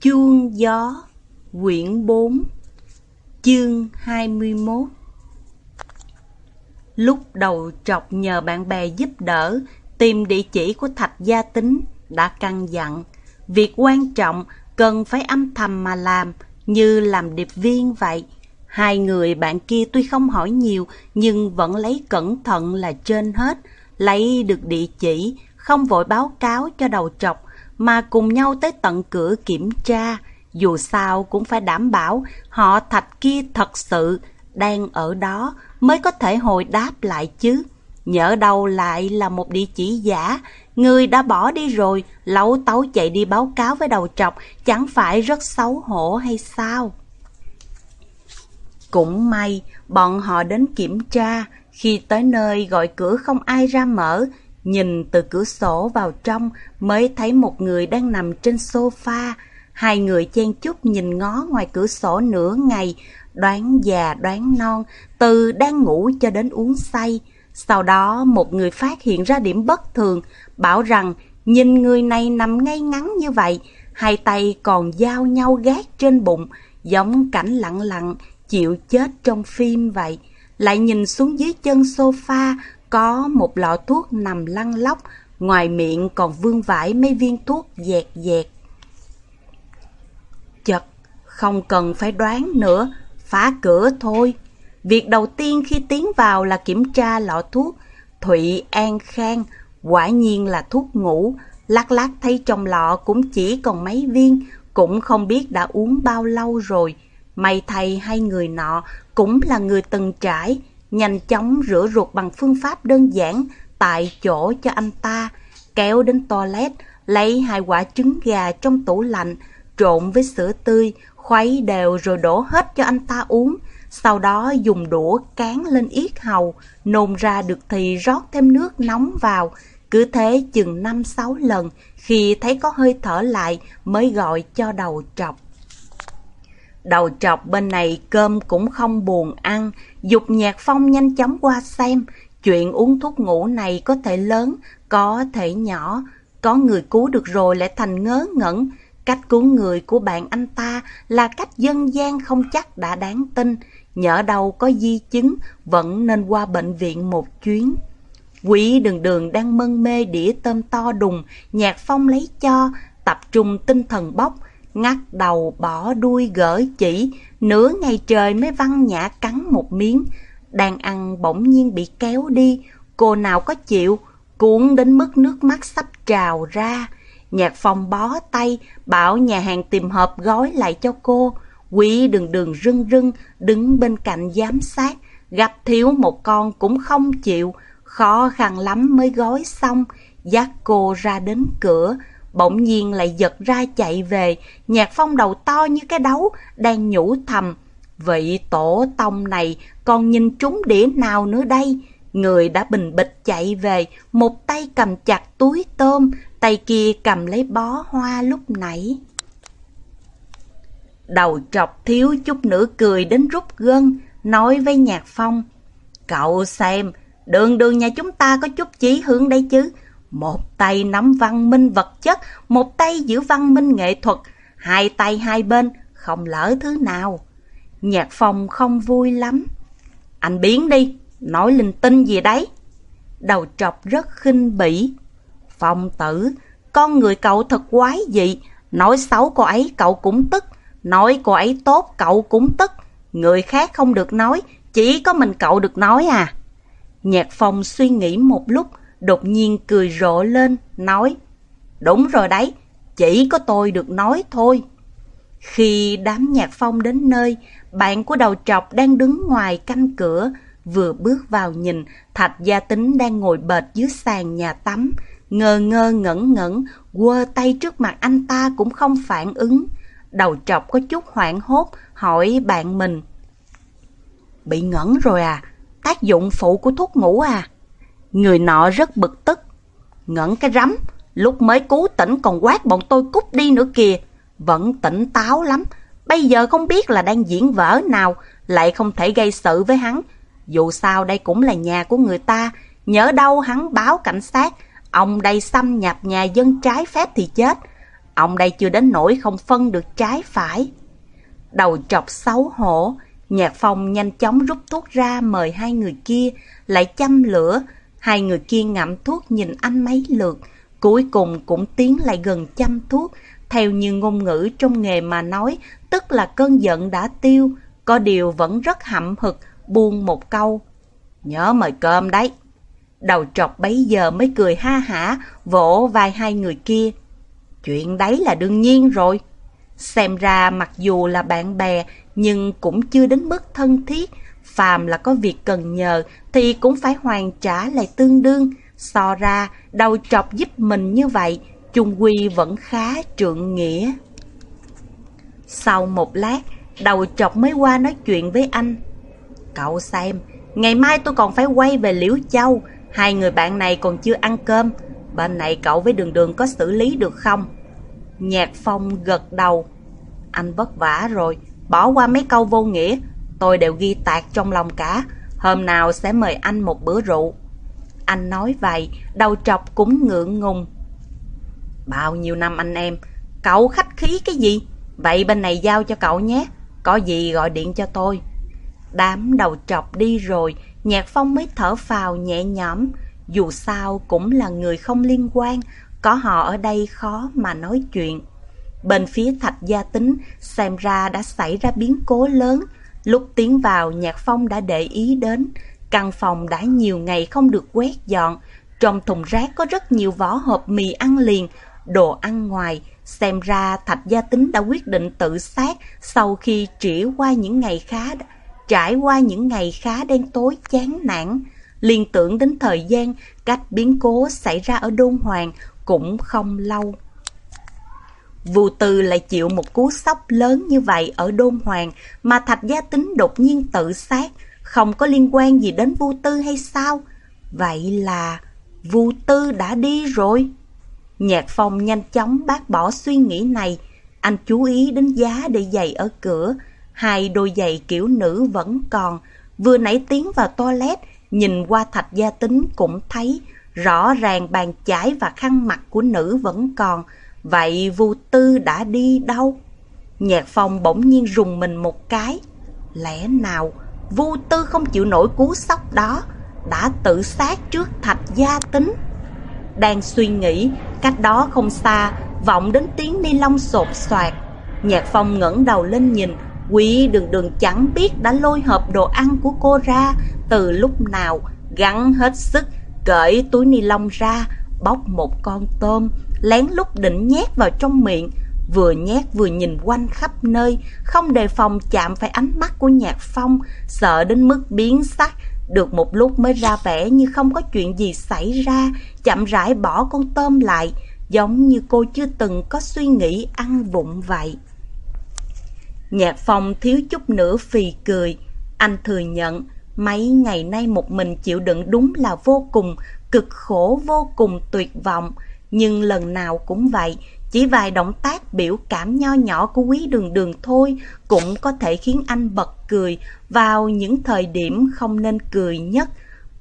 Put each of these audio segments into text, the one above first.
Chuông gió Quyển 4 Chương 21 Lúc đầu trọc nhờ bạn bè giúp đỡ tìm địa chỉ của Thạch Gia Tính đã căn dặn việc quan trọng cần phải âm thầm mà làm như làm điệp viên vậy. Hai người bạn kia tuy không hỏi nhiều nhưng vẫn lấy cẩn thận là trên hết, lấy được địa chỉ, không vội báo cáo cho đầu trọc mà cùng nhau tới tận cửa kiểm tra. Dù sao cũng phải đảm bảo họ thạch kia thật sự đang ở đó mới có thể hồi đáp lại chứ. Nhỡ đâu lại là một địa chỉ giả, người đã bỏ đi rồi, lẩu tấu chạy đi báo cáo với đầu trọc, chẳng phải rất xấu hổ hay sao? Cũng may, bọn họ đến kiểm tra, khi tới nơi gọi cửa không ai ra mở, nhìn từ cửa sổ vào trong mới thấy một người đang nằm trên sofa. Hai người chen chúc nhìn ngó ngoài cửa sổ nửa ngày, đoán già đoán non, từ đang ngủ cho đến uống say. Sau đó một người phát hiện ra điểm bất thường, bảo rằng nhìn người này nằm ngay ngắn như vậy, hai tay còn giao nhau gác trên bụng, giống cảnh lặng lặng, chịu chết trong phim vậy. Lại nhìn xuống dưới chân sofa, có một lọ thuốc nằm lăn lóc, ngoài miệng còn vương vãi mấy viên thuốc dẹt dẹt. Chật, không cần phải đoán nữa, phá cửa thôi. Việc đầu tiên khi tiến vào là kiểm tra lọ thuốc. Thụy An Khang, quả nhiên là thuốc ngủ. Lát lát thấy trong lọ cũng chỉ còn mấy viên, cũng không biết đã uống bao lâu rồi. May thầy hai người nọ cũng là người từng trải, nhanh chóng rửa ruột bằng phương pháp đơn giản tại chỗ cho anh ta, kéo đến toilet, lấy hai quả trứng gà trong tủ lạnh, trộn với sữa tươi, khuấy đều rồi đổ hết cho anh ta uống. Sau đó dùng đũa cán lên yết hầu, nôn ra được thì rót thêm nước nóng vào. Cứ thế chừng 5-6 lần, khi thấy có hơi thở lại mới gọi cho đầu trọc. Đầu trọc bên này cơm cũng không buồn ăn, dục nhạc phong nhanh chóng qua xem. Chuyện uống thuốc ngủ này có thể lớn, có thể nhỏ, có người cứu được rồi lại thành ngớ ngẩn. Cách cứu người của bạn anh ta là cách dân gian không chắc đã đáng tin. Nhỡ đâu có di chứng, vẫn nên qua bệnh viện một chuyến. Quỷ đường đường đang mân mê đĩa tôm to đùng, nhạc phong lấy cho, tập trung tinh thần bóc ngắt đầu bỏ đuôi gỡ chỉ, nửa ngày trời mới văng nhã cắn một miếng. Đang ăn bỗng nhiên bị kéo đi, cô nào có chịu, cuốn đến mức nước mắt sắp trào ra. Nhạc phong bó tay, bảo nhà hàng tìm hộp gói lại cho cô. Quý đường đường rưng rưng, đứng bên cạnh giám sát, gặp thiếu một con cũng không chịu, khó khăn lắm mới gói xong, dắt cô ra đến cửa, bỗng nhiên lại giật ra chạy về, nhạc phong đầu to như cái đấu, đang nhủ thầm. Vị tổ tông này còn nhìn trúng đĩa nào nữa đây? Người đã bình bịch chạy về, một tay cầm chặt túi tôm, tay kia cầm lấy bó hoa lúc nãy. Đầu trọc thiếu chút nữa cười đến rút gân, nói với Nhạc Phong. Cậu xem, đường đường nhà chúng ta có chút chí hướng đấy chứ. Một tay nắm văn minh vật chất, một tay giữ văn minh nghệ thuật, hai tay hai bên, không lỡ thứ nào. Nhạc Phong không vui lắm. Anh biến đi, nói linh tinh gì đấy. Đầu trọc rất khinh bỉ. Phong tử, con người cậu thật quái dị, nói xấu cô ấy cậu cũng tức, nói cô ấy tốt cậu cũng tức, người khác không được nói, chỉ có mình cậu được nói à. Nhạc Phong suy nghĩ một lúc, đột nhiên cười rộ lên, nói Đúng rồi đấy, chỉ có tôi được nói thôi. Khi đám nhạc phong đến nơi, bạn của đầu trọc đang đứng ngoài canh cửa, vừa bước vào nhìn, Thạch Gia Tính đang ngồi bệt dưới sàn nhà tắm, ngơ ngơ ngẩn ngẩn, quơ tay trước mặt anh ta cũng không phản ứng. Đầu trọc có chút hoảng hốt, hỏi bạn mình. Bị ngẩn rồi à? Tác dụng phụ của thuốc ngủ à? Người nọ rất bực tức. Ngẩn cái rắm, lúc mới cứu tỉnh còn quát bọn tôi cút đi nữa kìa. Vẫn tỉnh táo lắm, bây giờ không biết là đang diễn vở nào, lại không thể gây sự với hắn. Dù sao đây cũng là nhà của người ta, nhớ đâu hắn báo cảnh sát, ông đây xâm nhập nhà dân trái phép thì chết. Ông đây chưa đến nỗi không phân được trái phải. Đầu trọc xấu hổ, Nhạc Phong nhanh chóng rút thuốc ra mời hai người kia, lại châm lửa. Hai người kia ngậm thuốc nhìn anh mấy lượt, cuối cùng cũng tiến lại gần chăm thuốc. Theo như ngôn ngữ trong nghề mà nói, tức là cơn giận đã tiêu, có điều vẫn rất hậm hực, buông một câu. Nhớ mời cơm đấy. Đầu trọc bấy giờ mới cười ha hả, vỗ vai hai người kia. Chuyện đấy là đương nhiên rồi. Xem ra mặc dù là bạn bè, nhưng cũng chưa đến mức thân thiết. Phàm là có việc cần nhờ thì cũng phải hoàn trả lại tương đương. So ra, đầu trọc giúp mình như vậy, chung quy vẫn khá trượng nghĩa. Sau một lát, đầu chọc mới qua nói chuyện với anh. Cậu xem, ngày mai tôi còn phải quay về Liễu Châu, hai người bạn này còn chưa ăn cơm. Bên này cậu với đường đường có xử lý được không? Nhạc Phong gật đầu. Anh vất vả rồi, bỏ qua mấy câu vô nghĩa, tôi đều ghi tạc trong lòng cả. Hôm nào sẽ mời anh một bữa rượu. Anh nói vậy, đầu trọc cũng ngượng ngùng. Bao nhiêu năm anh em, cậu khách khí cái gì? Vậy bên này giao cho cậu nhé, có gì gọi điện cho tôi. Đám đầu trọc đi rồi, Nhạc Phong mới thở phào nhẹ nhõm. Dù sao cũng là người không liên quan, có họ ở đây khó mà nói chuyện. Bên phía thạch gia tính, xem ra đã xảy ra biến cố lớn. Lúc tiến vào, Nhạc Phong đã để ý đến. Căn phòng đã nhiều ngày không được quét dọn. Trong thùng rác có rất nhiều vỏ hộp mì ăn liền, đồ ăn ngoài. Xem ra Thạch Gia Tính đã quyết định tự sát sau khi trải qua những ngày khá trải qua những ngày khá đen tối chán nản. Liên tưởng đến thời gian cách biến cố xảy ra ở Đôn Hoàng cũng không lâu. Vu Tư lại chịu một cú sốc lớn như vậy ở Đôn Hoàng mà Thạch Gia Tính đột nhiên tự sát, không có liên quan gì đến Vu Tư hay sao? Vậy là Vu Tư đã đi rồi. Nhạc Phong nhanh chóng bác bỏ suy nghĩ này, anh chú ý đến giá để giày ở cửa, hai đôi giày kiểu nữ vẫn còn, vừa nãy tiến vào toilet, nhìn qua Thạch Gia Tính cũng thấy rõ ràng bàn chải và khăn mặt của nữ vẫn còn, Vậy Vu Tư đã đi đâu? Nhạc Phong bỗng nhiên rùng mình một cái. Lẽ nào Vu Tư không chịu nổi cú sốc đó, đã tự sát trước thạch gia tính? Đang suy nghĩ, cách đó không xa, vọng đến tiếng ni lông sột soạt. Nhạc Phong ngẩng đầu lên nhìn, Quý đường đường chẳng biết đã lôi hộp đồ ăn của cô ra từ lúc nào, gắn hết sức, cởi túi ni lông ra, bóc một con tôm, lén lút định nhét vào trong miệng, vừa nhét vừa nhìn quanh khắp nơi, không đề phòng chạm phải ánh mắt của Nhạc Phong, sợ đến mức biến sắc, được một lúc mới ra vẻ như không có chuyện gì xảy ra, chậm rãi bỏ con tôm lại, giống như cô chưa từng có suy nghĩ ăn vụng vậy. Nhạc Phong thiếu chút nữa phì cười, anh thừa nhận mấy ngày nay một mình chịu đựng đúng là vô cùng, cực khổ vô cùng tuyệt vọng. Nhưng lần nào cũng vậy, chỉ vài động tác biểu cảm nho nhỏ của quý đường đường thôi cũng có thể khiến anh bật cười vào những thời điểm không nên cười nhất.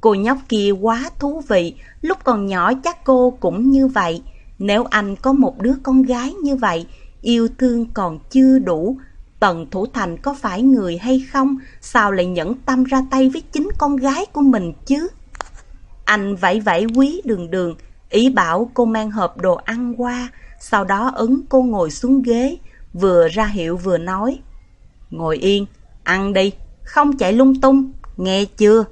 Cô nhóc kia quá thú vị, lúc còn nhỏ chắc cô cũng như vậy. Nếu anh có một đứa con gái như vậy, yêu thương còn chưa đủ, Tần Thủ Thành có phải người hay không? Sao lại nhẫn tâm ra tay với chính con gái của mình chứ? Anh vẫy vẫy quý đường đường, Ý bảo cô mang hộp đồ ăn qua, sau đó ấn cô ngồi xuống ghế, vừa ra hiệu vừa nói. Ngồi yên, ăn đi, không chạy lung tung, nghe chưa?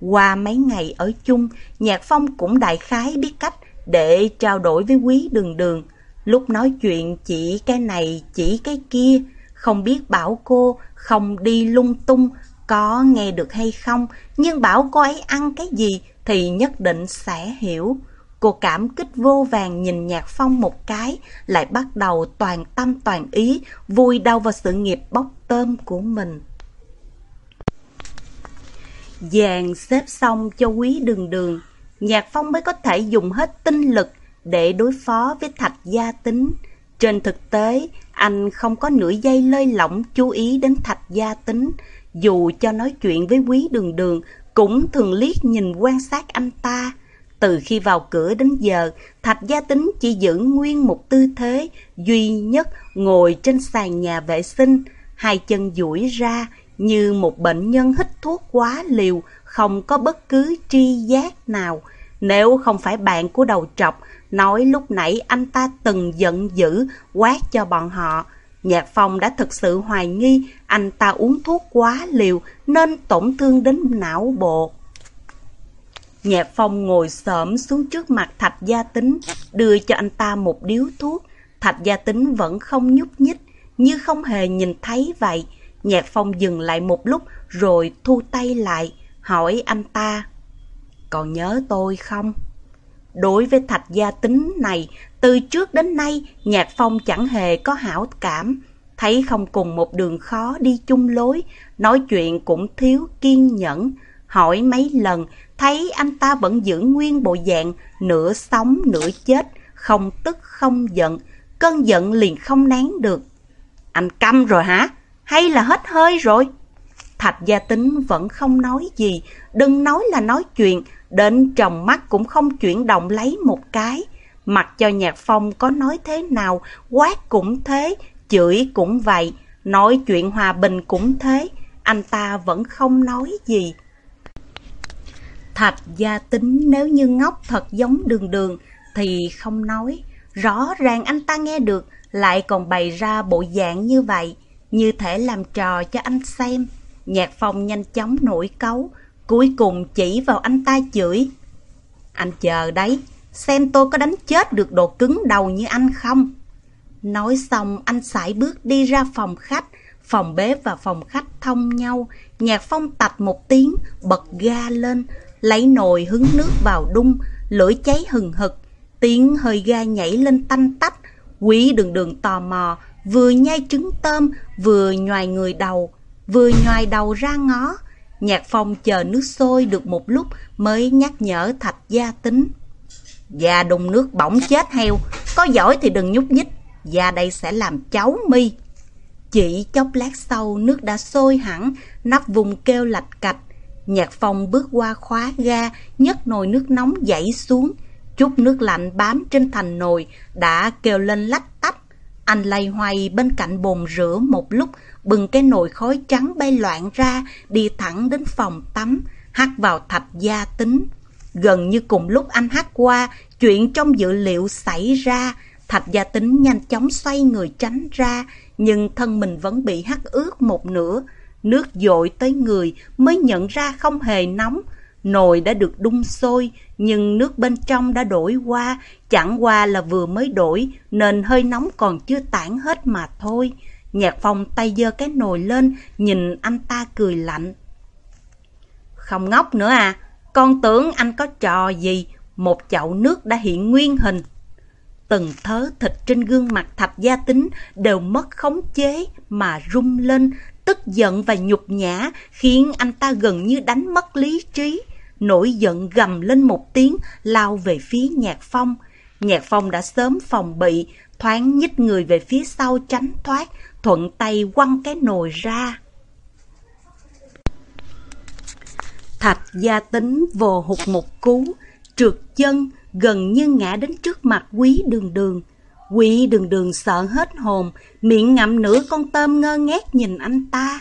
Qua mấy ngày ở chung, Nhạc Phong cũng đại khái biết cách để trao đổi với quý đường đường. Lúc nói chuyện chỉ cái này, chỉ cái kia, không biết bảo cô không đi lung tung, có nghe được hay không, nhưng bảo cô ấy ăn cái gì thì nhất định sẽ hiểu. Cô cảm kích vô vàng nhìn Nhạc Phong một cái, lại bắt đầu toàn tâm toàn ý, vui đau vào sự nghiệp bóc tôm của mình. Dàn xếp xong cho quý đường đường, Nhạc Phong mới có thể dùng hết tinh lực để đối phó với thạch gia tính. Trên thực tế, anh không có nửa giây lơi lỏng chú ý đến thạch gia tính. Dù cho nói chuyện với quý đường đường, cũng thường liếc nhìn quan sát anh ta. Từ khi vào cửa đến giờ, Thạch Gia Tính chỉ giữ nguyên một tư thế duy nhất ngồi trên sàn nhà vệ sinh, hai chân duỗi ra như một bệnh nhân hít thuốc quá liều, không có bất cứ tri giác nào. Nếu không phải bạn của đầu trọc nói lúc nãy anh ta từng giận dữ quát cho bọn họ, Nhạc Phong đã thực sự hoài nghi anh ta uống thuốc quá liều nên tổn thương đến não bộ. Nhạc Phong ngồi xổm xuống trước mặt Thạch Gia Tính, đưa cho anh ta một điếu thuốc. Thạch Gia Tính vẫn không nhúc nhích, như không hề nhìn thấy vậy. Nhạc Phong dừng lại một lúc rồi thu tay lại, hỏi anh ta. Còn nhớ tôi không? Đối với Thạch Gia Tính này, từ trước đến nay, Nhạc Phong chẳng hề có hảo cảm. Thấy không cùng một đường khó đi chung lối, nói chuyện cũng thiếu kiên nhẫn. Hỏi mấy lần, thấy anh ta vẫn giữ nguyên bộ dạng, nửa sống nửa chết, không tức không giận, cơn giận liền không nén được. Anh câm rồi hả? Hay là hết hơi rồi? Thạch gia tính vẫn không nói gì, đừng nói là nói chuyện, đến trong mắt cũng không chuyển động lấy một cái. Mặc cho nhạc phong có nói thế nào, quát cũng thế, chửi cũng vậy, nói chuyện hòa bình cũng thế, anh ta vẫn không nói gì. Thạch gia tính nếu như ngốc thật giống đường đường thì không nói. Rõ ràng anh ta nghe được lại còn bày ra bộ dạng như vậy, như thể làm trò cho anh xem. Nhạc phong nhanh chóng nổi cấu, cuối cùng chỉ vào anh ta chửi. Anh chờ đấy, xem tôi có đánh chết được đồ cứng đầu như anh không? Nói xong anh sải bước đi ra phòng khách, phòng bếp và phòng khách thông nhau. Nhạc phong tạch một tiếng, bật ga lên, lấy nồi hứng nước vào đun, lửa cháy hừng hực, tiếng hơi ga nhảy lên tanh tách, quý đường đường tò mò, vừa nhai trứng tôm, vừa nhoài người đầu, vừa nhoài đầu ra ngó. Nhạc phong chờ nước sôi được một lúc mới nhắc nhở thạch gia tính. Già đun nước bỏng chết heo, có giỏi thì đừng nhúc nhích, già đây sẽ làm cháu mi. Chỉ chốc lát sau nước đã sôi hẳn, nắp vùng kêu lạch cạch, Nhạc phong bước qua khóa ga, nhấc nồi nước nóng dãy xuống. Chút nước lạnh bám trên thành nồi, đã kêu lên lách tách. Anh lay hoay bên cạnh bồn rửa một lúc, bừng cái nồi khói trắng bay loạn ra, đi thẳng đến phòng tắm, hắt vào thạch gia tính. Gần như cùng lúc anh hắt qua, chuyện trong dự liệu xảy ra, thạch gia tính nhanh chóng xoay người tránh ra, nhưng thân mình vẫn bị hắt ướt một nửa. Nước dội tới người mới nhận ra không hề nóng. Nồi đã được đun sôi, nhưng nước bên trong đã đổi qua, chẳng qua là vừa mới đổi, nên hơi nóng còn chưa tản hết mà thôi. Nhạc phong tay giơ cái nồi lên, nhìn anh ta cười lạnh. Không ngốc nữa à, con tưởng anh có trò gì, một chậu nước đã hiện nguyên hình. Từng thớ thịt trên gương mặt thạch gia tính đều mất khống chế mà rung lên, Tức giận và nhục nhã khiến anh ta gần như đánh mất lý trí. Nổi giận gầm lên một tiếng lao về phía Nhạc Phong. Nhạc Phong đã sớm phòng bị, thoáng nhích người về phía sau tránh thoát, thuận tay quăng cái nồi ra. Thạch gia tính vồ hụt một cú, trượt chân, gần như ngã đến trước mặt quý đường đường. Quỷ đường đường sợ hết hồn, miệng ngậm nửa con tôm ngơ ngác nhìn anh ta.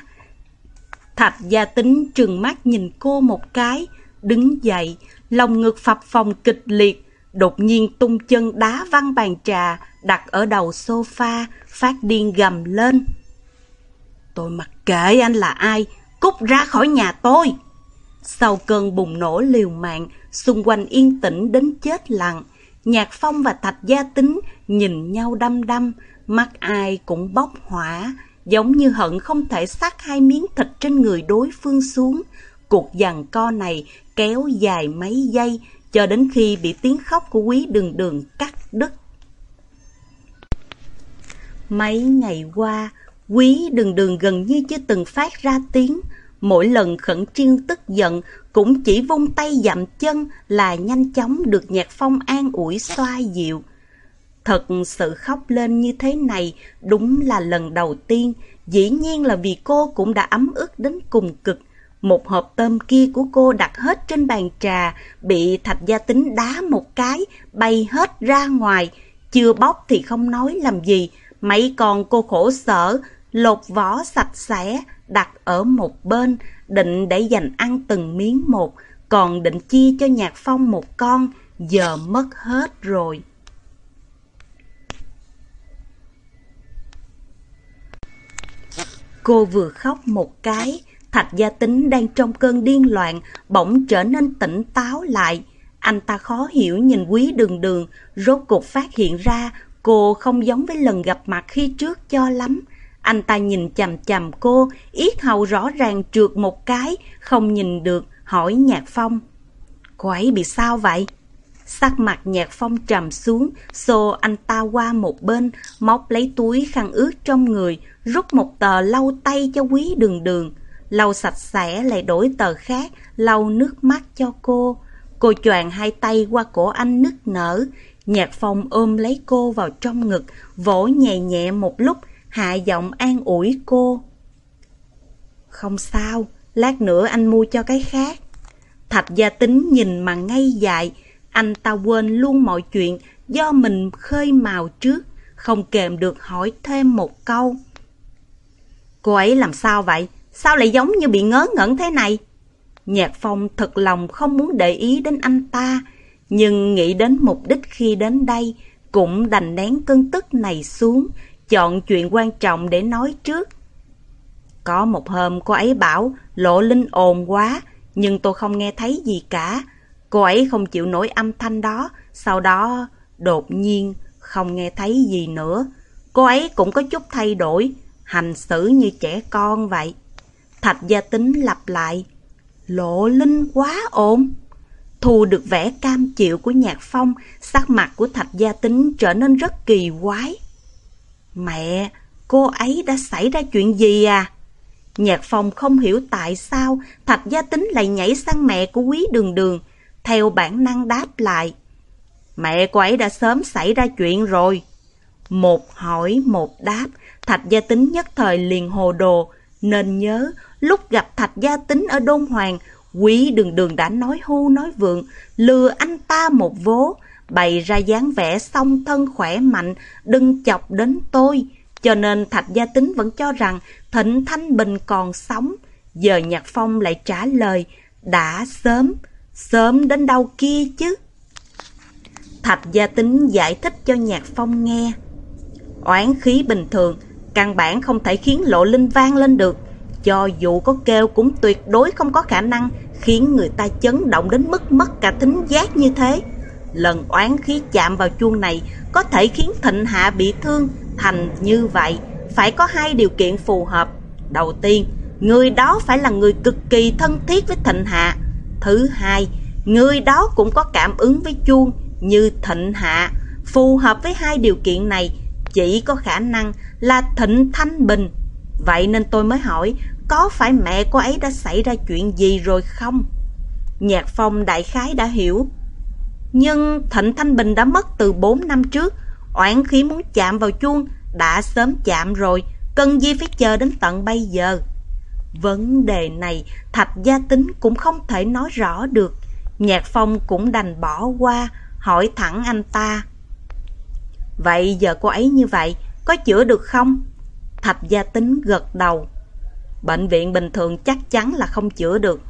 Thạch gia tính trừng mắt nhìn cô một cái, đứng dậy, lòng ngực phập phồng kịch liệt, đột nhiên tung chân đá văng bàn trà, đặt ở đầu sofa, phát điên gầm lên. Tôi mặc kệ anh là ai, cút ra khỏi nhà tôi. Sau cơn bùng nổ liều mạng, xung quanh yên tĩnh đến chết lặng. Nhạc Phong và Thạch Gia Tính nhìn nhau đăm đăm, mắt ai cũng bốc hỏa, giống như hận không thể sát hai miếng thịt trên người đối phương xuống. Cuộc giằng co này kéo dài mấy giây, cho đến khi bị tiếng khóc của quý đường đường cắt đứt. Mấy ngày qua, quý đường đường gần như chưa từng phát ra tiếng, Mỗi lần khẩn trương tức giận cũng chỉ vung tay dặm chân là nhanh chóng được nhạc phong an ủi xoa dịu. Thật sự khóc lên như thế này đúng là lần đầu tiên, dĩ nhiên là vì cô cũng đã ấm ức đến cùng cực. Một hộp tôm kia của cô đặt hết trên bàn trà, bị thạch gia tính đá một cái, bay hết ra ngoài. Chưa bóc thì không nói làm gì, mấy con cô khổ sở, lột vỏ sạch sẽ, đặt ở một bên, định để dành ăn từng miếng một, còn định chia cho Nhạc Phong một con, giờ mất hết rồi. Cô vừa khóc một cái, Thạch Gia Tính đang trong cơn điên loạn, bỗng trở nên tỉnh táo lại. Anh ta khó hiểu nhìn quý đường đường, rốt cuộc phát hiện ra cô không giống với lần gặp mặt khi trước cho lắm. Anh ta nhìn chằm chằm cô, yết hầu rõ ràng trượt một cái, không nhìn được, hỏi Nhạc Phong. Cô ấy bị sao vậy? Sắc mặt Nhạc Phong trầm xuống, xô anh ta qua một bên, móc lấy túi khăn ướt trong người, rút một tờ lau tay cho quý đường đường. Lau sạch sẽ lại đổi tờ khác, lau nước mắt cho cô. Cô choàng hai tay qua cổ anh nức nở. Nhạc Phong ôm lấy cô vào trong ngực, vỗ nhẹ nhẹ một lúc, hạ giọng an ủi cô. Không sao, lát nữa anh mua cho cái khác. Thạch gia tính nhìn mà ngay dại, anh ta quên luôn mọi chuyện do mình khơi mào trước, không kèm được hỏi thêm một câu. Cô ấy làm sao vậy? Sao lại giống như bị ngớ ngẩn thế này? Nhạc Phong thật lòng không muốn để ý đến anh ta, nhưng nghĩ đến mục đích khi đến đây, cũng đành nén cơn tức này xuống, chọn chuyện quan trọng để nói trước. Có một hôm cô ấy bảo lộ linh ồn quá, nhưng tôi không nghe thấy gì cả. Cô ấy không chịu nổi âm thanh đó, sau đó đột nhiên không nghe thấy gì nữa. Cô ấy cũng có chút thay đổi, hành xử như trẻ con vậy. Thạch gia tính lặp lại, lộ linh quá ổn. Thu được vẻ cam chịu của nhạc phong, sắc mặt của thạch gia tính trở nên rất kỳ quái. Mẹ, cô ấy đã xảy ra chuyện gì à? Nhạc phong không hiểu tại sao thạch gia tính lại nhảy sang mẹ của quý đường đường, theo bản năng đáp lại. Mẹ cô ấy đã sớm xảy ra chuyện rồi. Một hỏi một đáp, Thạch Gia Tính nhất thời liền hồ đồ, nên nhớ lúc gặp Thạch Gia Tính ở Đôn Hoàng, quý đường đường đã nói hu nói vượng, lừa anh ta một vố, bày ra dáng vẻ song thân khỏe mạnh, đừng chọc đến tôi. Cho nên Thạch Gia Tính vẫn cho rằng Thịnh Thanh Bình còn sống. Giờ Nhạc Phong lại trả lời, đã sớm, sớm đến đâu kia chứ. Thạch Gia Tính giải thích cho Nhạc Phong nghe. Oán khí bình thường, căn bản không thể khiến lộ linh vang lên được. Cho dù có kêu cũng tuyệt đối không có khả năng khiến người ta chấn động đến mức mất cả thính giác như thế. Lần oán khí chạm vào chuông này có thể khiến thịnh hạ bị thương thành như vậy. Phải có hai điều kiện phù hợp. Đầu tiên, người đó phải là người cực kỳ thân thiết với thịnh hạ. Thứ hai, người đó cũng có cảm ứng với chuông như thịnh hạ. Phù hợp với hai điều kiện này chỉ có khả năng là Thịnh Thanh Bình. Vậy nên tôi mới hỏi, có phải mẹ cô ấy đã xảy ra chuyện gì rồi không? Nhạc Phong đại khái đã hiểu. Nhưng Thịnh Thanh Bình đã mất từ 4 năm trước, oán khí muốn chạm vào chuông, đã sớm chạm rồi, cần gì phải chờ đến tận bây giờ. Vấn đề này Thạch Gia Tính cũng không thể nói rõ được. Nhạc Phong cũng đành bỏ qua, hỏi thẳng anh ta. Vậy giờ cô ấy như vậy, có chữa được không? Thạch gia tính gật đầu. Bệnh viện bình thường chắc chắn là không chữa được.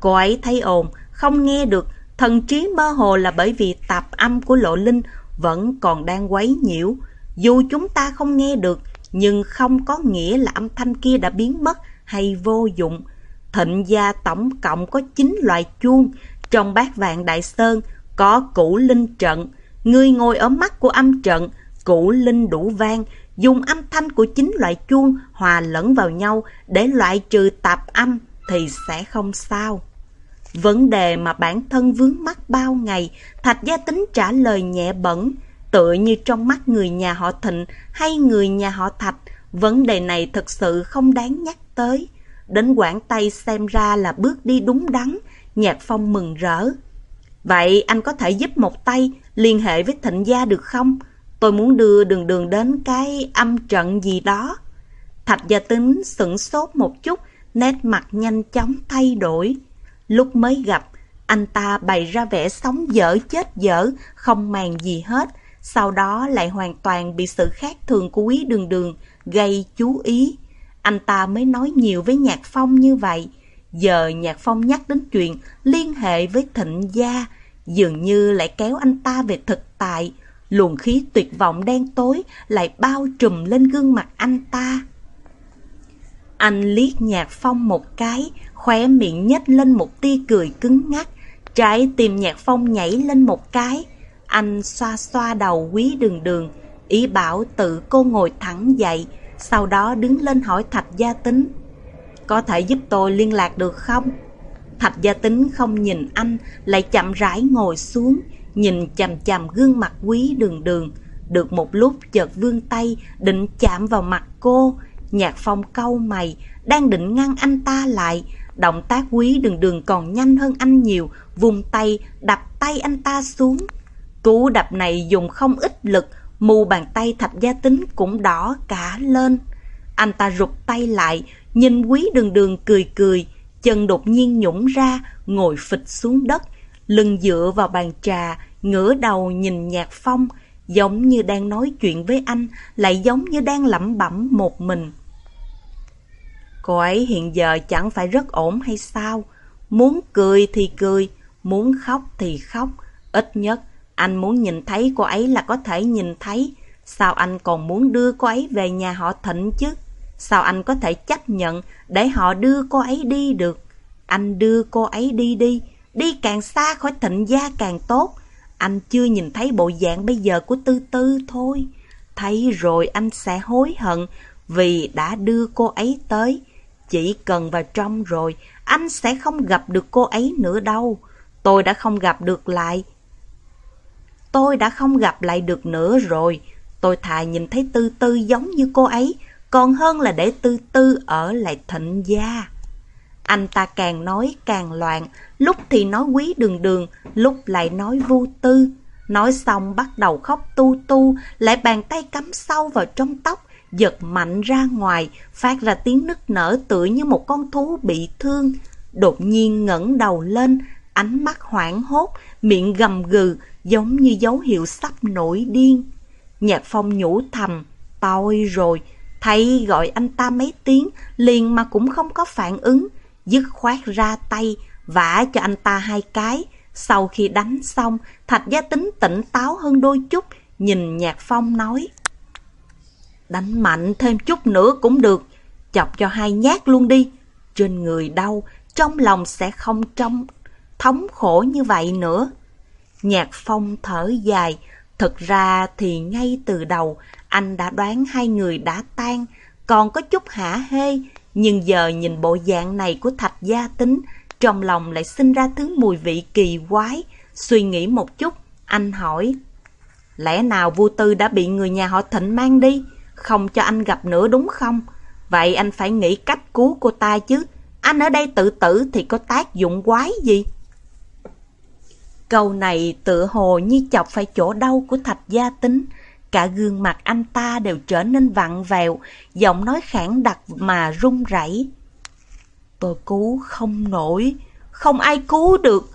Cô ấy thấy ồn, không nghe được, thần trí mơ hồ là bởi vì tạp âm của lộ linh vẫn còn đang quấy nhiễu. Dù chúng ta không nghe được, nhưng không có nghĩa là âm thanh kia đã biến mất hay vô dụng. Thịnh gia tổng cộng có 9 loại chuông, trong bát vạn đại sơn có củ linh trận, người ngồi ở mắt của âm trận, củ linh đủ vang, dùng âm thanh của chín loại chuông hòa lẫn vào nhau để loại trừ tạp âm thì sẽ không sao. Vấn đề mà bản thân vướng mắt bao ngày, Thạch Gia Tính trả lời nhẹ bẩn, tựa như trong mắt người nhà họ Thịnh hay người nhà họ Thạch, vấn đề này thật sự không đáng nhắc tới. Đến Quảng Tây xem ra là bước đi đúng đắn, Nhạc Phong mừng rỡ. Vậy anh có thể giúp một tay liên hệ với Thịnh Gia được không? Tôi muốn đưa đường đường đến cái âm trận gì đó. Thạch gia tính sửng sốt một chút, nét mặt nhanh chóng thay đổi. Lúc mới gặp, anh ta bày ra vẻ sống dở chết dở, không màng gì hết. Sau đó lại hoàn toàn bị sự khác thường của quý đường đường gây chú ý. Anh ta mới nói nhiều với Nhạc Phong như vậy. Giờ Nhạc Phong nhắc đến chuyện liên hệ với thịnh gia, dường như lại kéo anh ta về thực tại. Luồng khí tuyệt vọng đen tối lại bao trùm lên gương mặt anh ta. Anh liếc Nhạc Phong một cái, khóe miệng nhếch lên một tia cười cứng ngắc. Trái tim Nhạc Phong nhảy lên một cái. Anh xoa xoa đầu quý đường đường, ý bảo tự cô ngồi thẳng dậy, sau đó đứng lên hỏi Thạch Gia Tính. Có thể giúp tôi liên lạc được không? Thạch Gia Tính không nhìn anh, lại chậm rãi ngồi xuống, nhìn chằm chằm gương mặt quý đường đường. Được một lúc chợt vươn tay, định chạm vào mặt cô. Nhạc phong câu mày, đang định ngăn anh ta lại. Động tác quý đường đường còn nhanh hơn anh nhiều, vùng tay, đập tay anh ta xuống. Cú đập này dùng không ít lực, mù bàn tay thạch gia tính cũng đỏ cả lên. Anh ta rụt tay lại, nhìn quý đường đường cười cười, chân đột nhiên nhũng ra, ngồi phịch xuống đất, lưng dựa vào bàn trà, ngửa đầu nhìn nhạc phong, giống như đang nói chuyện với anh, lại giống như đang lẩm bẩm một mình. Cô ấy hiện giờ chẳng phải rất ổn hay sao? Muốn cười thì cười, muốn khóc thì khóc. Ít nhất, anh muốn nhìn thấy cô ấy là có thể nhìn thấy. Sao anh còn muốn đưa cô ấy về nhà họ thịnh chứ? Sao anh có thể chấp nhận để họ đưa cô ấy đi được? Anh đưa cô ấy đi đi, đi càng xa khỏi thịnh gia càng tốt. Anh chưa nhìn thấy bộ dạng bây giờ của Tư Tư thôi. Thấy rồi anh sẽ hối hận vì đã đưa cô ấy tới. Chỉ cần vào trong rồi, anh sẽ không gặp được cô ấy nữa đâu. Tôi đã không gặp được lại. Tôi đã không gặp lại được nữa rồi. Tôi thà nhìn thấy Tư Tư giống như cô ấy, còn hơn là để Tư Tư ở lại thịnh gia. Anh ta càng nói càng loạn, lúc thì nói quý đường đường, lúc lại nói vu tư. Nói xong bắt đầu khóc tu tu, lại bàn tay cắm sâu vào trong tóc, giật mạnh ra ngoài, phát ra tiếng nức nở tựa như một con thú bị thương. Đột nhiên ngẩng đầu lên, ánh mắt hoảng hốt, miệng gầm gừ, giống như dấu hiệu sắp nổi điên. Nhạc phong nhủ thầm, tôi rồi, thấy gọi anh ta mấy tiếng, liền mà cũng không có phản ứng, dứt khoát ra tay, vả cho anh ta hai cái. Sau khi đánh xong, Thạch Gia Tính tỉnh táo hơn đôi chút, nhìn Nhạc Phong nói. Đánh mạnh thêm chút nữa cũng được, chọc cho hai nhát luôn đi. Trên người đau, trong lòng sẽ không trong thống khổ như vậy nữa. Nhạc Phong thở dài, thực ra thì ngay từ đầu anh đã đoán hai người đã tan, còn có chút hả hê, nhưng giờ nhìn bộ dạng này của Thạch Gia Tính, trong lòng lại sinh ra thứ mùi vị kỳ quái. Suy nghĩ một chút, anh hỏi, lẽ nào vua tư đã bị người nhà họ Thịnh mang đi? không cho anh gặp nữa đúng không? Vậy anh phải nghĩ cách cứu cô ta chứ. Anh ở đây tự tử thì có tác dụng quái gì? Câu này tự hồ như chọc phải chỗ đau của thạch gia tính. Cả gương mặt anh ta đều trở nên vặn vẹo, giọng nói khản đặc mà run rẩy. Tôi cứu không nổi, không ai cứu được.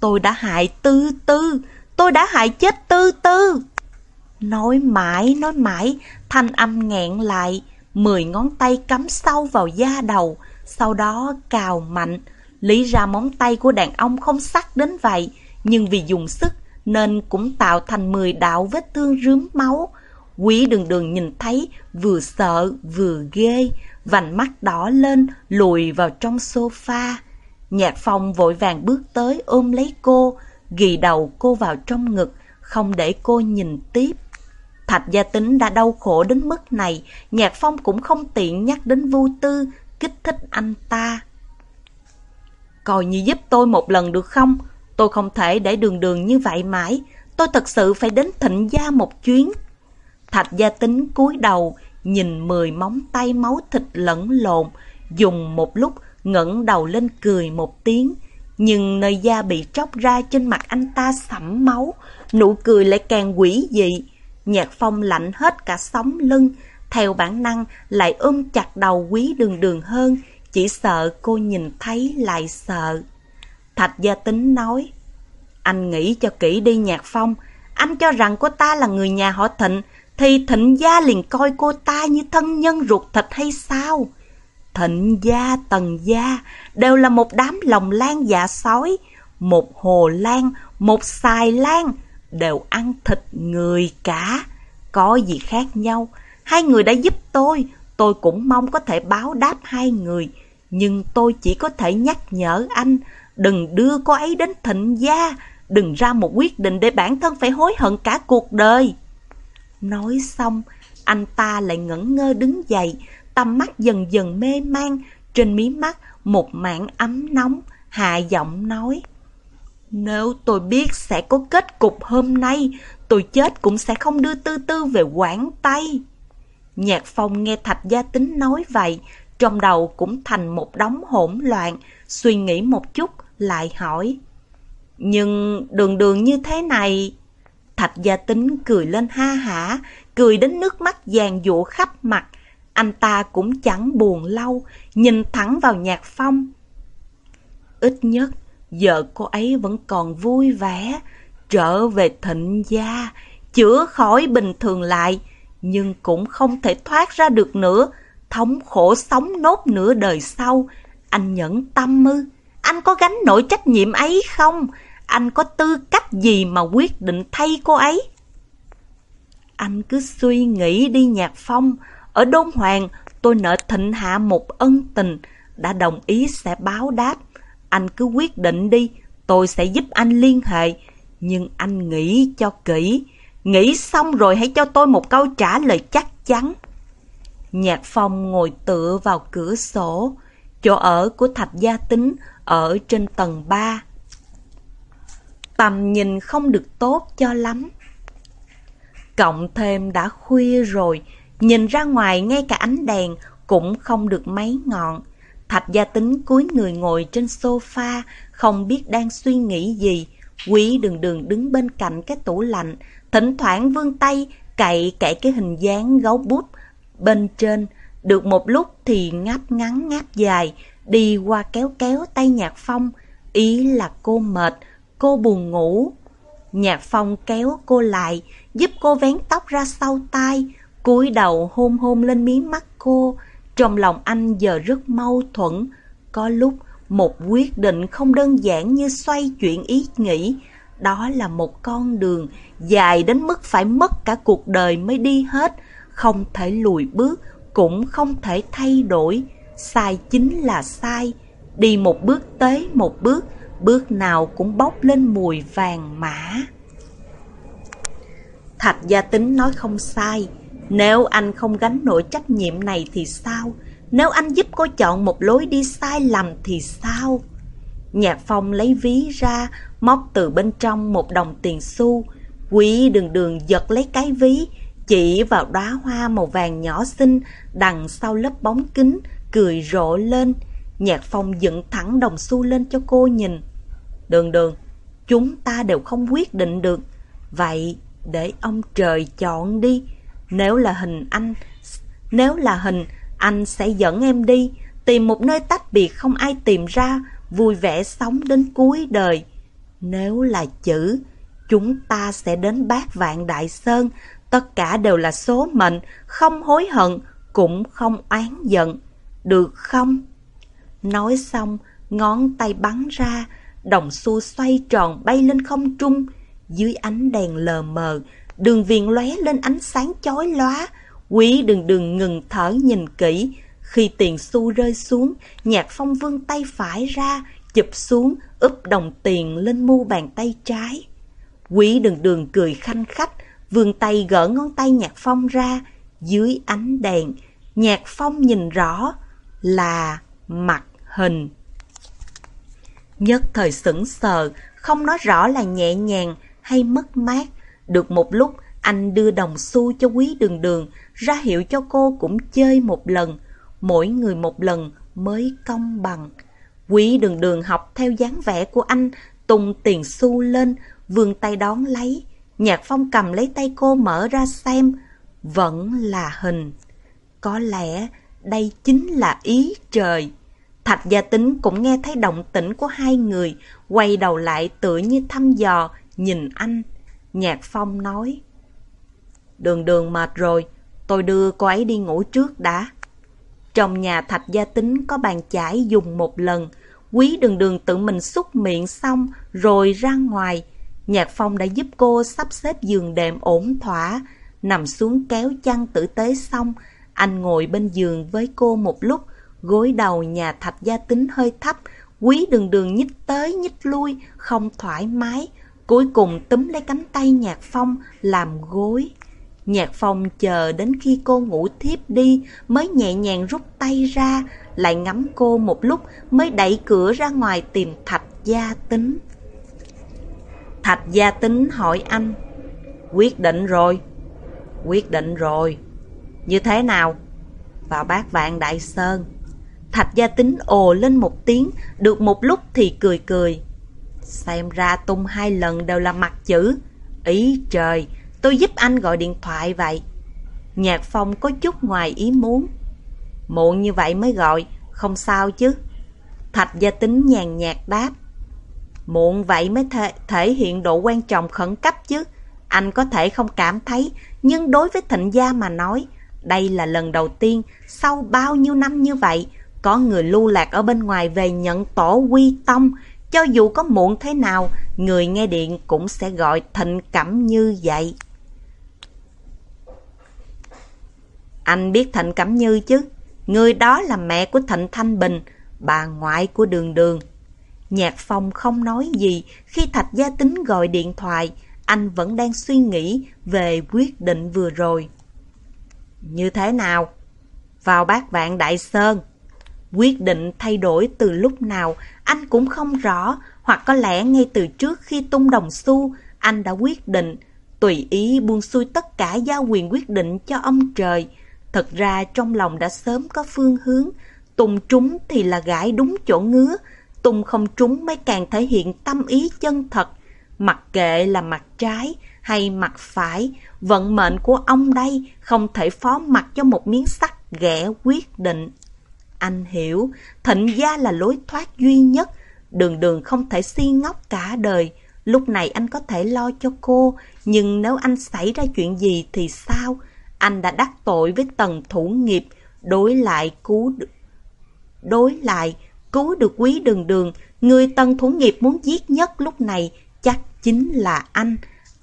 Tôi đã hại tư tư, tôi đã hại chết tư tư. Nói mãi, nói mãi, thanh âm nghẹn lại, mười ngón tay cắm sâu vào da đầu, sau đó cào mạnh. Lý ra móng tay của đàn ông không sắc đến vậy, nhưng vì dùng sức nên cũng tạo thành mười đạo vết thương rướm máu. Quý đường đường nhìn thấy vừa sợ vừa ghê, vành mắt đỏ lên lùi vào trong sofa. Nhạc phong vội vàng bước tới ôm lấy cô, ghi đầu cô vào trong ngực, không để cô nhìn tiếp. Thạch gia tính đã đau khổ đến mức này, Nhạc Phong cũng không tiện nhắc đến vô tư, kích thích anh ta. Coi như giúp tôi một lần được không? Tôi không thể để đường đường như vậy mãi. Tôi thật sự phải đến thịnh gia một chuyến. Thạch gia tính cúi đầu, nhìn mười móng tay máu thịt lẫn lộn, dùng một lúc ngẩng đầu lên cười một tiếng. Nhưng nơi da bị tróc ra trên mặt anh ta sẫm máu, nụ cười lại càng quỷ dị. Nhạc phong lạnh hết cả sóng lưng, theo bản năng lại ôm chặt đầu quý đường đường hơn, chỉ sợ cô nhìn thấy lại sợ. Thạch Gia Tính nói, anh nghĩ cho kỹ đi Nhạc Phong, anh cho rằng cô ta là người nhà họ Thịnh, thì Thịnh Gia liền coi cô ta như thân nhân ruột thịt hay sao? Thịnh Gia, Tần Gia đều là một đám lòng lan dạ sói, một hồ lan, một xài lan, đều ăn thịt người cả. Có gì khác nhau, hai người đã giúp tôi, tôi cũng mong có thể báo đáp hai người. Nhưng tôi chỉ có thể nhắc nhở anh, đừng đưa cô ấy đến thịnh gia, đừng ra một quyết định để bản thân phải hối hận cả cuộc đời. Nói xong, anh ta lại ngẩn ngơ đứng dậy, tầm mắt dần dần mê man, trên mí mắt một mảng ấm nóng, hạ giọng nói. Nếu tôi biết sẽ có kết cục hôm nay, tôi chết cũng sẽ không đưa tư tư về Quảng Tây. Nhạc phong nghe Thạch Gia Tính nói vậy, trong đầu cũng thành một đống hỗn loạn, suy nghĩ một chút, lại hỏi. Nhưng đường đường như thế này... Thạch Gia Tính cười lên ha hả, cười đến nước mắt vàng dụa khắp mặt. Anh ta cũng chẳng buồn lâu, nhìn thẳng vào nhạc phong. Ít nhất, vợ cô ấy vẫn còn vui vẻ, trở về thịnh gia, chữa khỏi bình thường lại, nhưng cũng không thể thoát ra được nữa, thống khổ sống nốt nửa đời sau. Anh nhẫn tâm ư? Anh có gánh nổi trách nhiệm ấy không? Anh có tư cách gì mà quyết định thay cô ấy? Anh cứ suy nghĩ đi nhạc phong. Ở Đôn Hoàng, tôi nợ thịnh hạ một ân tình, đã đồng ý sẽ báo đáp. Anh cứ quyết định đi, tôi sẽ giúp anh liên hệ. Nhưng anh nghĩ cho kỹ. Nghĩ xong rồi hãy cho tôi một câu trả lời chắc chắn. Nhạc phong ngồi tựa vào cửa sổ. Chỗ ở của Thạch Gia Tính ở trên tầng 3. Tầm nhìn không được tốt cho lắm. Cộng thêm đã khuya rồi, nhìn ra ngoài ngay cả ánh đèn cũng không được mấy ngọn. Thạch gia tính cúi người ngồi trên sofa, không biết đang suy nghĩ gì. Quý đường đường đứng bên cạnh cái tủ lạnh, thỉnh thoảng vươn tay cậy cậy cái hình dáng gấu bút bên trên. Được một lúc thì ngáp ngắn ngáp dài, đi qua kéo kéo tay Nhạc Phong. Ý là cô mệt, cô buồn ngủ. Nhạc Phong kéo cô lại, giúp cô vén tóc ra sau tai, cúi đầu hôn hôn lên mí mắt cô. Trong lòng anh giờ rất mâu thuẫn. Có lúc một quyết định không đơn giản như xoay chuyển ý nghĩ. Đó là một con đường dài đến mức phải mất cả cuộc đời mới đi hết. Không thể lùi bước, cũng không thể thay đổi. Sai chính là sai. Đi một bước tới một bước, bước nào cũng bốc lên mùi vàng mã. Thạch gia tính nói không sai. Nếu anh không gánh nổi trách nhiệm này thì sao? Nếu anh giúp cô chọn một lối đi sai lầm thì sao? Nhạc Phong lấy ví ra, móc từ bên trong một đồng tiền xu. Quý đường đường giật lấy cái ví, chỉ vào đóa hoa màu vàng nhỏ xinh đằng sau lớp bóng kính, cười rộ lên. Nhạc Phong dựng thẳng đồng xu lên cho cô nhìn. Đường đường, chúng ta đều không quyết định được. Vậy để ông trời chọn đi. Nếu là hình anh, nếu là hình, anh sẽ dẫn em đi, tìm một nơi tách biệt không ai tìm ra, vui vẻ sống đến cuối đời. Nếu là chữ, chúng ta sẽ đến bát vạn đại sơn, tất cả đều là số mệnh, không hối hận, cũng không oán giận. Được không? Nói xong, ngón tay bắn ra, đồng xu xoay tròn bay lên không trung, dưới ánh đèn lờ mờ, đường viền lóe lên ánh sáng chói lóa. Quý đừng đừng ngừng thở nhìn kỹ. Khi tiền xu rơi xuống, nhạc phong vươn tay phải ra, chụp xuống, úp đồng tiền lên mu bàn tay trái. Quý đường đường cười khanh khách, vươn tay gỡ ngón tay nhạc phong ra. Dưới ánh đèn, nhạc phong nhìn rõ là mặt hình. Nhất thời sững sờ, không nói rõ là nhẹ nhàng hay mất mát. Được một lúc, anh đưa đồng xu cho quý đường đường, ra hiệu cho cô cũng chơi một lần. Mỗi người một lần mới công bằng. Quý đường đường học theo dáng vẻ của anh, tung tiền xu lên, vươn tay đón lấy. Nhạc phong cầm lấy tay cô mở ra xem, vẫn là hình. Có lẽ đây chính là ý trời. Thạch Gia Tính cũng nghe thấy động tĩnh của hai người, quay đầu lại tựa như thăm dò, nhìn anh. Nhạc Phong nói, Đường đường mệt rồi, tôi đưa cô ấy đi ngủ trước đã. Trong nhà Thạch Gia Tính có bàn chải dùng một lần, quý đường đường tự mình xúc miệng xong rồi ra ngoài. Nhạc Phong đã giúp cô sắp xếp giường đệm ổn thỏa, nằm xuống kéo chăn tử tế xong, anh ngồi bên giường với cô một lúc, gối đầu nhà thạch gia tính hơi thấp, quý đường đường nhích tới nhích lui, không thoải mái, cuối cùng túm lấy cánh tay Nhạc Phong làm gối. Nhạc Phong chờ đến khi cô ngủ thiếp đi mới nhẹ nhàng rút tay ra, lại ngắm cô một lúc mới đẩy cửa ra ngoài tìm Thạch Gia Tính. Thạch Gia Tính hỏi anh, quyết định rồi, quyết định rồi, như thế nào? Vào bát vạn đại sơn. Thạch gia tính ồ lên một tiếng, được một lúc thì cười cười. Xem ra tung hai lần đều là mặt chữ. Ý trời, tôi giúp anh gọi điện thoại vậy. Nhạc phong có chút ngoài ý muốn. Muộn như vậy mới gọi, không sao chứ. Thạch gia tính nhàn nhạt đáp. Muộn vậy mới thể, thể hiện độ quan trọng khẩn cấp chứ. Anh có thể không cảm thấy, nhưng đối với thịnh gia mà nói, đây là lần đầu tiên sau bao nhiêu năm như vậy, có người lưu lạc ở bên ngoài về nhận tổ quy tông. Cho dù có muộn thế nào, người nghe điện cũng sẽ gọi thịnh cẩm như vậy. Anh biết Thịnh Cẩm Như chứ? Người đó là mẹ của Thịnh Thanh Bình, bà ngoại của Đường Đường. Nhạc Phong không nói gì khi Thạch Gia Tính gọi điện thoại, anh vẫn đang suy nghĩ về quyết định vừa rồi. Như thế nào? Vào bát vạn đại sơn. Quyết định thay đổi từ lúc nào anh cũng không rõ, hoặc có lẽ ngay từ trước khi tung đồng xu, anh đã quyết định, tùy ý buông xuôi tất cả giao quyền quyết định cho ông trời. Thật ra trong lòng đã sớm có phương hướng, tung trúng thì là gãi đúng chỗ ngứa, tung không trúng mới càng thể hiện tâm ý chân thật. Mặc kệ là mặt trái hay mặt phải, vận mệnh của ông đây không thể phó mặc cho một miếng sắt ghẻ quyết định. Anh hiểu, thịnh gia là lối thoát duy nhất, đường đường không thể si ngốc cả đời. Lúc này anh có thể lo cho cô, nhưng nếu anh xảy ra chuyện gì thì sao? Anh đã đắc tội với tầng thủ nghiệp, đối lại cứu đối lại cứu được quý đường đường, người tầng thủ nghiệp muốn giết nhất lúc này chắc chính là anh.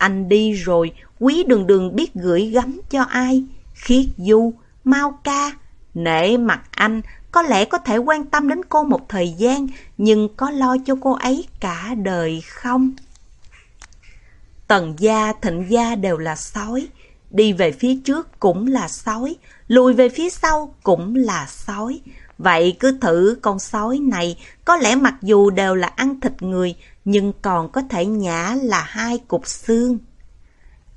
Anh đi rồi, quý đường đường biết gửi gắm cho ai? Khiết du, mau ca, nể mặt anh, có lẽ có thể quan tâm đến cô một thời gian, nhưng có lo cho cô ấy cả đời không? Tần gia, thịnh gia đều là sói. Đi về phía trước cũng là sói, lùi về phía sau cũng là sói. Vậy cứ thử con sói này, có lẽ mặc dù đều là ăn thịt người, nhưng còn có thể nhả là hai cục xương.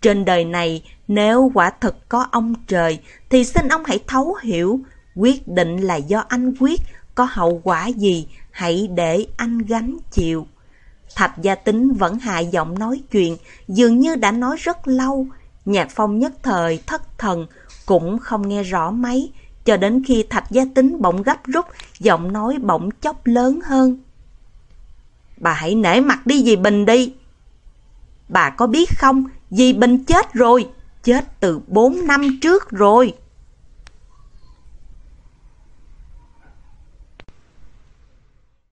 Trên đời này, nếu quả thật có ông trời, thì xin ông hãy thấu hiểu, quyết định là do anh quyết, có hậu quả gì, hãy để anh gánh chịu. Thạch gia tính vẫn hạ giọng nói chuyện, dường như đã nói rất lâu. Nhạc phong nhất thời thất thần, cũng không nghe rõ mấy, cho đến khi thạch gia tính bỗng gấp rút, giọng nói bỗng chốc lớn hơn. Bà hãy nể mặt đi dì Bình đi. Bà có biết không, dì Bình chết rồi, chết từ 4 năm trước rồi.